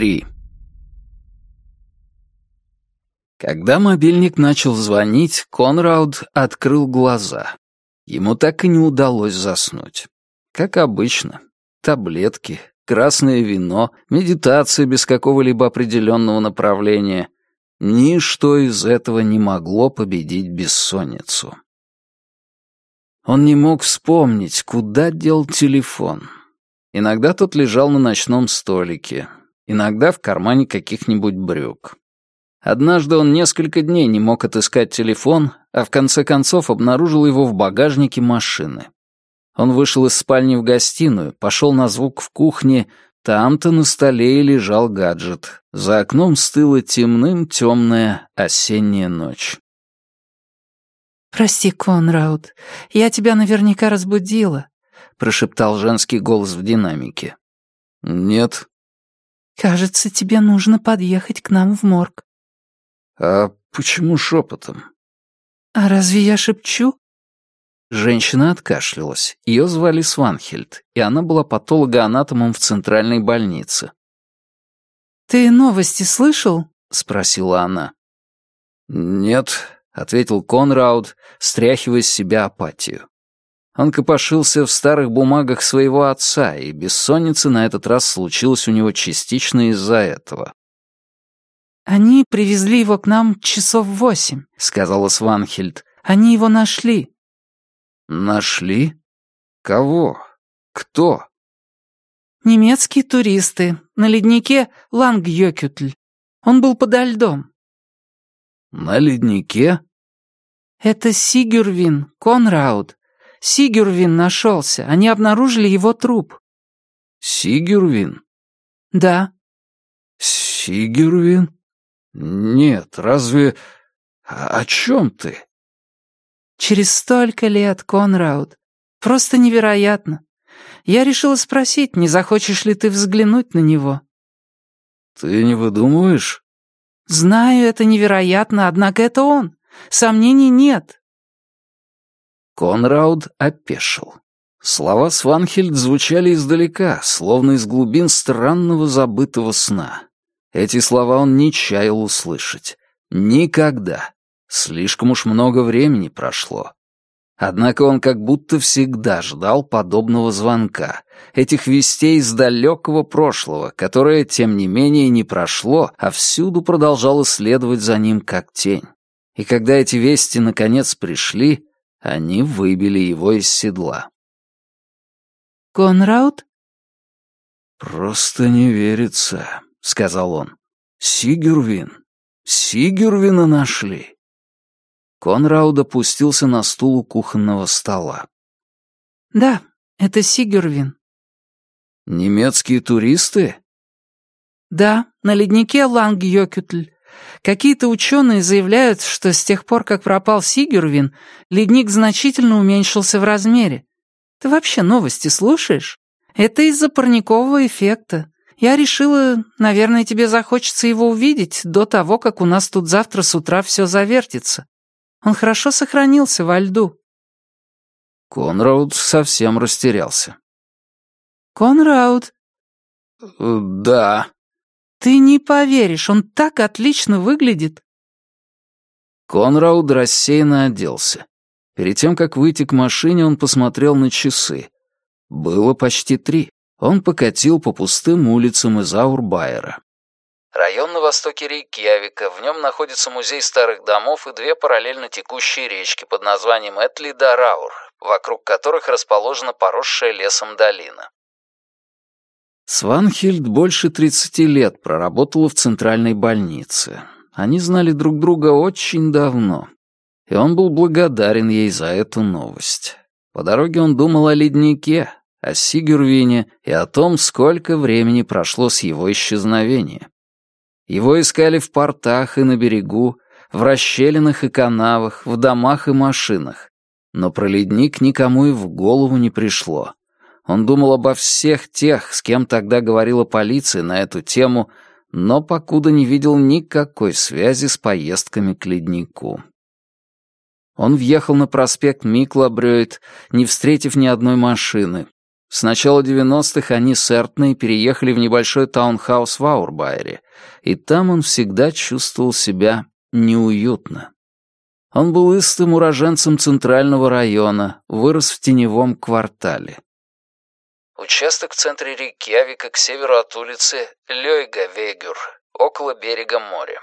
3. Когда мобильник начал звонить, Конрауд открыл глаза. Ему так и не удалось заснуть. Как обычно. Таблетки, красное вино, медитация без какого-либо определенного направления. Ничто из этого не могло победить бессонницу. Он не мог вспомнить, куда дел телефон. Иногда тот лежал на ночном столике, иногда в кармане каких-нибудь брюк. Однажды он несколько дней не мог отыскать телефон, а в конце концов обнаружил его в багажнике машины. Он вышел из спальни в гостиную, пошел на звук в кухне, там-то на столе и лежал гаджет. За окном стыла темным темная осенняя ночь. «Прости, Конрауд, я тебя наверняка разбудила», — прошептал женский голос в динамике. «Нет». «Кажется, тебе нужно подъехать к нам в морг». «А почему шепотом?» «А разве я шепчу?» Женщина откашлялась. Ее звали Сванхельд, и она была патологоанатомом в центральной больнице. «Ты новости слышал?» — спросила она. «Нет», — ответил Конрауд, стряхивая с себя апатию. Он копошился в старых бумагах своего отца, и бессонница на этот раз случилась у него частично из-за этого. «Они привезли его к нам часов восемь», — сказала Сванхельд. «Они его нашли». «Нашли? Кого? Кто?» «Немецкие туристы. На леднике Лангьёкютль. Он был подо льдом». «На леднике?» «Это Сигюрвин, Конрауд. Сигюрвин нашелся. Они обнаружили его труп». «Сигюрвин?» «Да». «Сигюрвин?» «Нет, разве... О чем ты?» «Через столько лет, Конрауд. Просто невероятно. Я решила спросить, не захочешь ли ты взглянуть на него?» «Ты не выдумываешь?» «Знаю, это невероятно, однако это он. Сомнений нет». Конрауд опешил. Слова Сванхельд звучали издалека, словно из глубин странного забытого сна. Эти слова он не чаял услышать. Никогда. Слишком уж много времени прошло. Однако он как будто всегда ждал подобного звонка, этих вестей из далекого прошлого, которое, тем не менее, не прошло, а всюду продолжало следовать за ним как тень. И когда эти вести наконец пришли, они выбили его из седла. «Конраут?» «Просто не верится», — сказал он. «Сигюрвин! Сигюрвина нашли!» Конрауд опустился на стул у кухонного стола. «Да, это Сигюрвин». «Немецкие туристы?» «Да, на леднике Лангьёкютль. Какие-то ученые заявляют, что с тех пор, как пропал Сигюрвин, ледник значительно уменьшился в размере. Ты вообще новости слушаешь? Это из-за парникового эффекта. Я решила, наверное, тебе захочется его увидеть до того, как у нас тут завтра с утра все завертится. Он хорошо сохранился во льду». Конрауд совсем растерялся. «Конрауд?» «Э, «Да». «Ты не поверишь, он так отлично выглядит». Конрауд рассеянно оделся. Перед тем, как выйти к машине, он посмотрел на часы. Было почти три он покатил по пустым улицам из Аурбайера. Район на востоке Рейкьявика, в нем находится музей старых домов и две параллельно текущие речки под названием Этли да Раур, вокруг которых расположена поросшая лесом долина. Сванхильд больше 30 лет проработала в центральной больнице. Они знали друг друга очень давно, и он был благодарен ей за эту новость. По дороге он думал о леднике, о Сигюрвине и о том, сколько времени прошло с его исчезновения. Его искали в портах и на берегу, в расщелинах и канавах, в домах и машинах. Но про ледник никому и в голову не пришло. Он думал обо всех тех, с кем тогда говорила полиция на эту тему, но покуда не видел никакой связи с поездками к леднику. Он въехал на проспект Миклабрёйт, не встретив ни одной машины, С начала 90-х они с Эртной переехали в небольшой таунхаус в Аурбайере, и там он всегда чувствовал себя неуютно. Он был истым уроженцем центрального района, вырос в теневом квартале. Участок в центре Рейкьявика к северу от улицы Лёйга-Вегюр, около берега моря.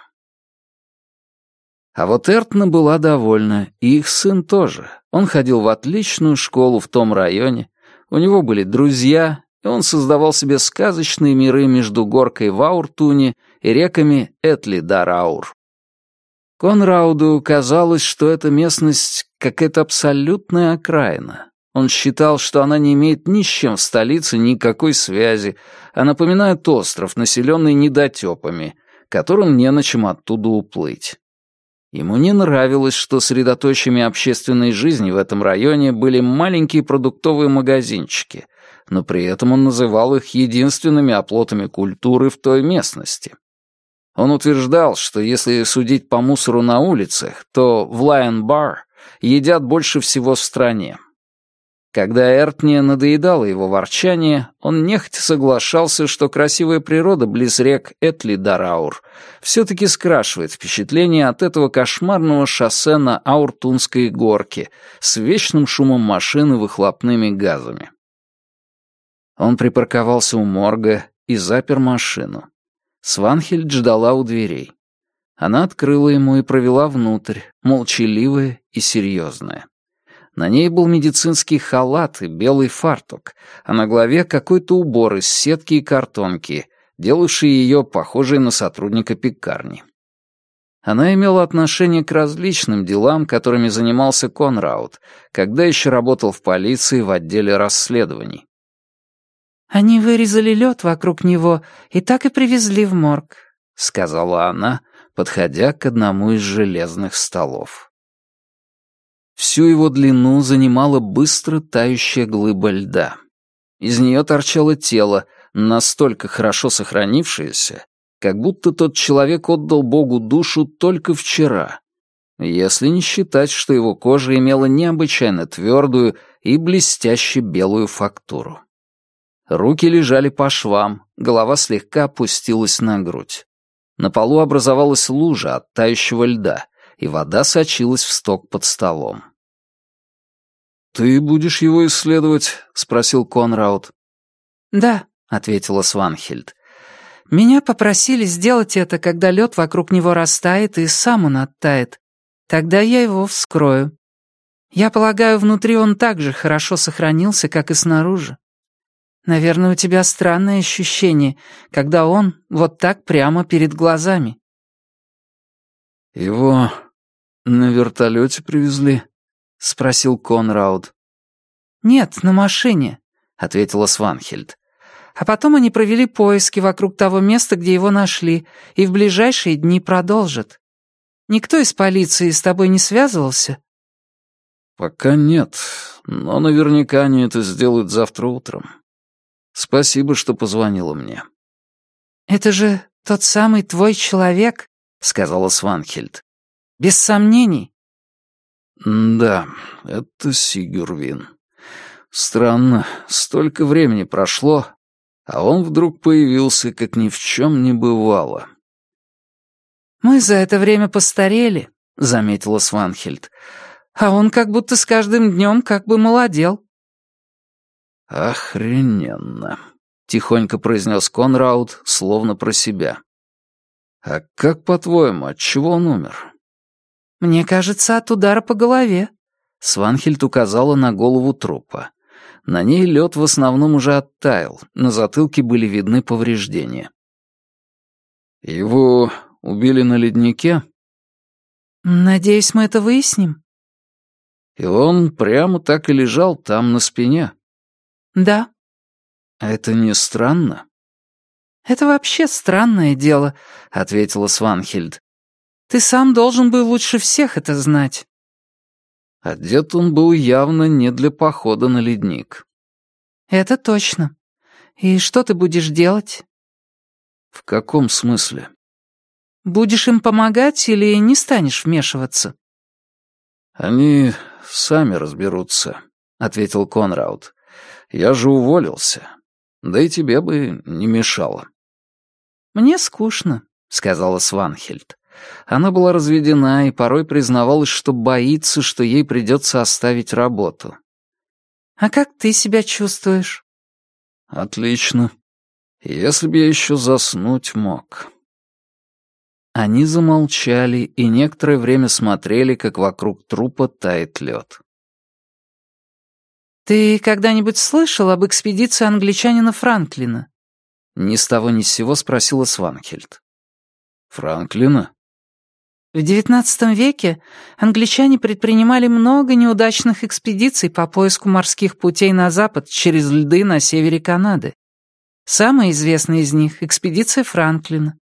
А вот Эртна была довольна, и их сын тоже. Он ходил в отличную школу в том районе, у него были друзья, и он создавал себе сказочные миры между горкой в Ауртуне и реками Этли-Дараур. Конрауду казалось, что эта местность какая-то абсолютная окраина. Он считал, что она не имеет ни с чем в столице никакой связи, а напоминает остров, населенный недотепами, которым не на чем оттуда уплыть. Ему не нравилось, что средоточиями общественной жизни в этом районе были маленькие продуктовые магазинчики, но при этом он называл их единственными оплотами культуры в той местности. Он утверждал, что если судить по мусору на улицах, то в Lion Bar едят больше всего в стране. Когда Эртне надоедало его ворчание, он нехотя соглашался, что красивая природа близ рек Этли-Дараур все-таки скрашивает впечатление от этого кошмарного шоссе на Ауртунской горке с вечным шумом машин и выхлопными газами. Он припарковался у морга и запер машину. Сванхельд ждала у дверей. Она открыла ему и провела внутрь, молчаливая и серьезная. На ней был медицинский халат и белый фартук, а на голове какой-то убор из сетки и картонки, делавший ее похожей на сотрудника пекарни. Она имела отношение к различным делам, которыми занимался Конраут, когда еще работал в полиции в отделе расследований. «Они вырезали лед вокруг него и так и привезли в морг», — сказала она, подходя к одному из железных столов. Всю его длину занимала быстро тающая глыба льда. Из нее торчало тело, настолько хорошо сохранившееся, как будто тот человек отдал Богу душу только вчера, если не считать, что его кожа имела необычайно твердую и блестяще белую фактуру. Руки лежали по швам, голова слегка опустилась на грудь. На полу образовалась лужа от тающего льда, и вода сочилась в сток под столом. «Ты будешь его исследовать?» — спросил Конрауд. «Да», — ответила Сванхельд. «Меня попросили сделать это, когда лед вокруг него растает и сам он оттает. Тогда я его вскрою. Я полагаю, внутри он так же хорошо сохранился, как и снаружи. Наверное, у тебя странное ощущение, когда он вот так прямо перед глазами». «Его на вертолете привезли?» — спросил Конрауд. «Нет, на машине», — ответила Сванхельд. «А потом они провели поиски вокруг того места, где его нашли, и в ближайшие дни продолжат. Никто из полиции с тобой не связывался?» «Пока нет, но наверняка они это сделают завтра утром. Спасибо, что позвонила мне». «Это же тот самый твой человек», — сказала Сванхельд. «Без сомнений». «Да, это Сигюрвин. Странно, столько времени прошло, а он вдруг появился, как ни в чем не бывало». «Мы за это время постарели», — заметила Сванхельд. «А он как будто с каждым днем как бы молодел». «Охрененно», — тихонько произнес Конрауд, словно про себя. «А как, по-твоему, от чего он умер?» «Мне кажется, от удара по голове». Сванхельд указала на голову трупа. На ней лед в основном уже оттаял, на затылке были видны повреждения. «Его убили на леднике?» «Надеюсь, мы это выясним». «И он прямо так и лежал там, на спине?» «Да». «Это не странно?» «Это вообще странное дело», — ответила Сванхельд. Ты сам должен был лучше всех это знать». Одет он был явно не для похода на ледник. «Это точно. И что ты будешь делать?» «В каком смысле?» «Будешь им помогать или не станешь вмешиваться?» «Они сами разберутся», — ответил Конрауд. Я же уволился. Да и тебе бы не мешало». «Мне скучно», — сказала Сванхельд. Она была разведена и порой признавалась, что боится, что ей придется оставить работу. «А как ты себя чувствуешь?» «Отлично. Если бы я еще заснуть мог». Они замолчали и некоторое время смотрели, как вокруг трупа тает лед. «Ты когда-нибудь слышал об экспедиции англичанина Франклина?» Ни с того ни с сего спросила Сванхельд. «Франклина?» В XIX веке англичане предпринимали много неудачных экспедиций по поиску морских путей на запад через льды на севере Канады. Самая известная из них — экспедиция Франклина.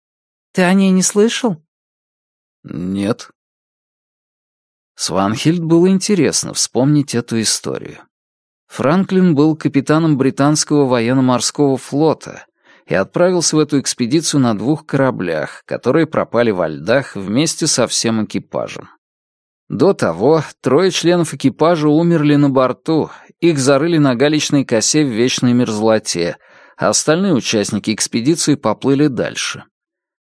Ты о ней не слышал? Нет. Сванхельд было интересно вспомнить эту историю. Франклин был капитаном британского военно-морского флота и отправился в эту экспедицию на двух кораблях, которые пропали во льдах вместе со всем экипажем. До того трое членов экипажа умерли на борту, их зарыли на галечной косе в вечной мерзлоте, а остальные участники экспедиции поплыли дальше.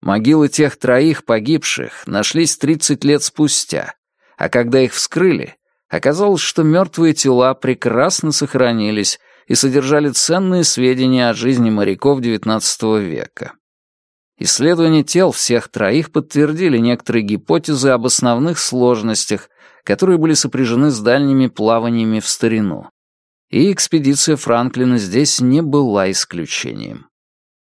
Могилы тех троих погибших нашлись 30 лет спустя, а когда их вскрыли, оказалось, что мертвые тела прекрасно сохранились и содержали ценные сведения о жизни моряков XIX века. Исследования тел всех троих подтвердили некоторые гипотезы об основных сложностях, которые были сопряжены с дальними плаваниями в старину. И экспедиция Франклина здесь не была исключением.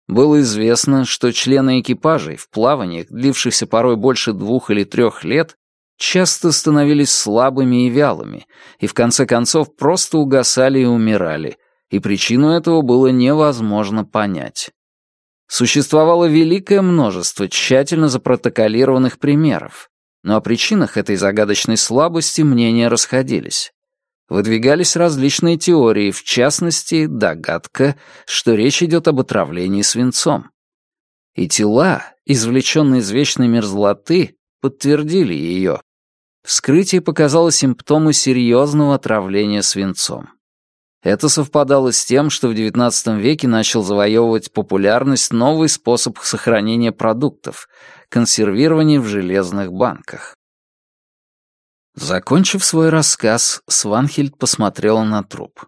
Было известно, что члены экипажей в плаваниях, длившихся порой больше двух или трех лет, часто становились слабыми и вялыми, и в конце концов просто угасали и умирали, и причину этого было невозможно понять. Существовало великое множество тщательно запротоколированных примеров, но о причинах этой загадочной слабости мнения расходились. Выдвигались различные теории, в частности, догадка, что речь идет об отравлении свинцом. И тела, извлеченные из вечной мерзлоты, подтвердили ее. Вскрытие показало симптомы серьезного отравления свинцом. Это совпадало с тем, что в XIX веке начал завоевывать популярность новый способ сохранения продуктов — консервирование в железных банках. Закончив свой рассказ, Сванхельд посмотрела на труп.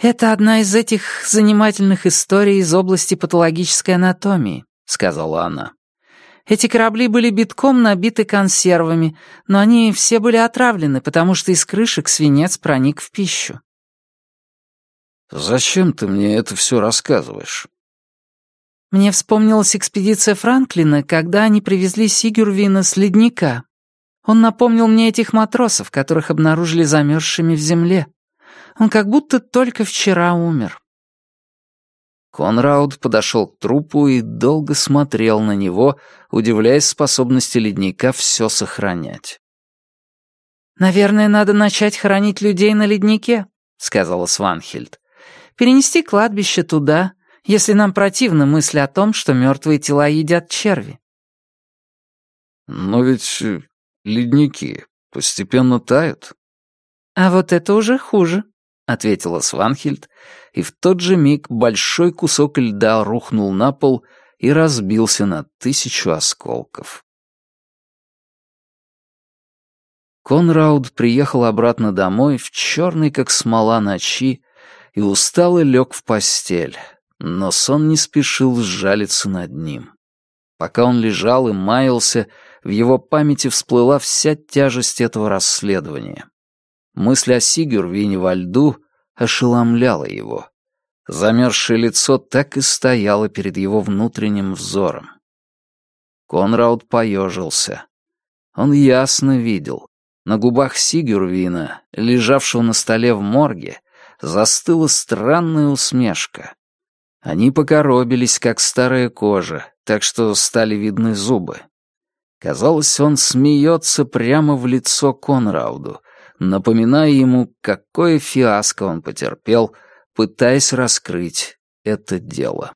«Это одна из этих занимательных историй из области патологической анатомии», — сказала она. Эти корабли были битком набиты консервами, но они все были отравлены, потому что из крышек свинец проник в пищу. «Зачем ты мне это все рассказываешь?» Мне вспомнилась экспедиция Франклина, когда они привезли Сигюрвина с ледника. Он напомнил мне этих матросов, которых обнаружили замерзшими в земле. Он как будто только вчера умер. Конрауд подошел к трупу и долго смотрел на него, удивляясь способности ледника все сохранять. «Наверное, надо начать хоронить людей на леднике», — сказала Сванхельд. «Перенести кладбище туда, если нам противна мысль о том, что мертвые тела едят черви». «Но ведь э, ледники постепенно тают». «А вот это уже хуже», — ответила Сванхельд, и в тот же миг большой кусок льда рухнул на пол и разбился на тысячу осколков. Конрауд приехал обратно домой в черный, как смола, ночи и устало лег в постель, но сон не спешил сжалиться над ним. Пока он лежал и маялся, в его памяти всплыла вся тяжесть этого расследования. Мысль о Сигюрвине во льду ошеломляла его. Замерзшее лицо так и стояло перед его внутренним взором. Конрауд поежился. Он ясно видел. На губах Сигюрвина, лежавшего на столе в морге, застыла странная усмешка. Они покоробились, как старая кожа, так что стали видны зубы. Казалось, он смеется прямо в лицо Конрауду, напоминая ему, какое фиаско он потерпел, пытаясь раскрыть это дело.